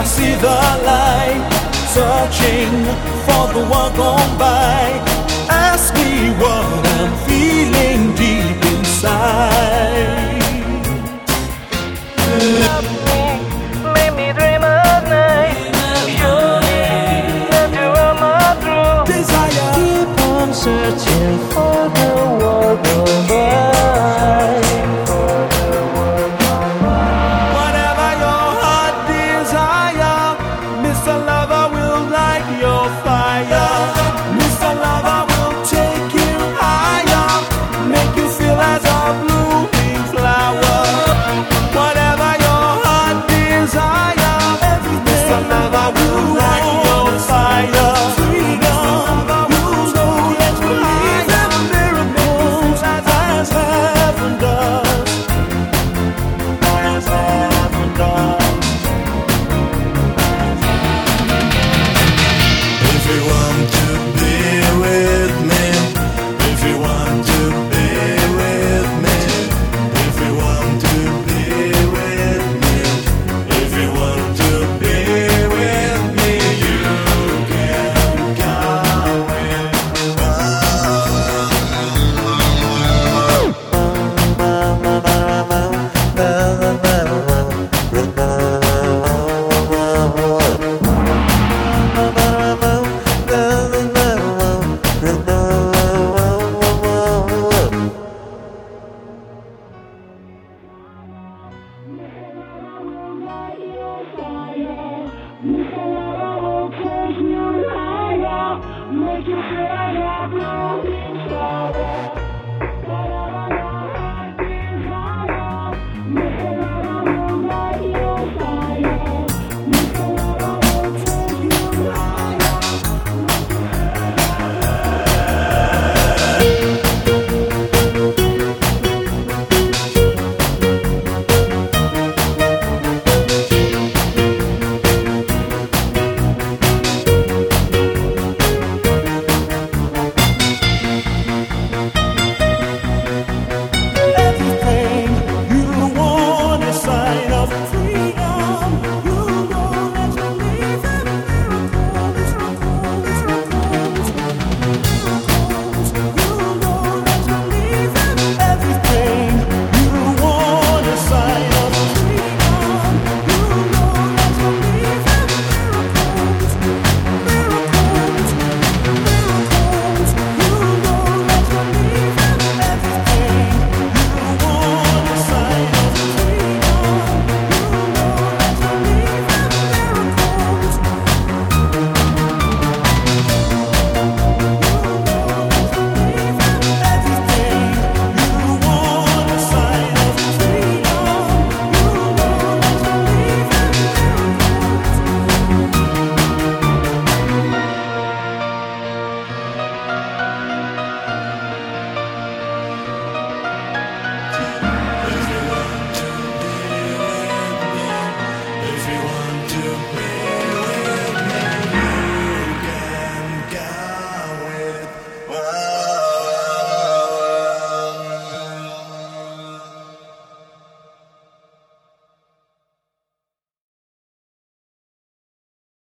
I see the light searching for the one gone by. Ask me what I'm feeling deep inside.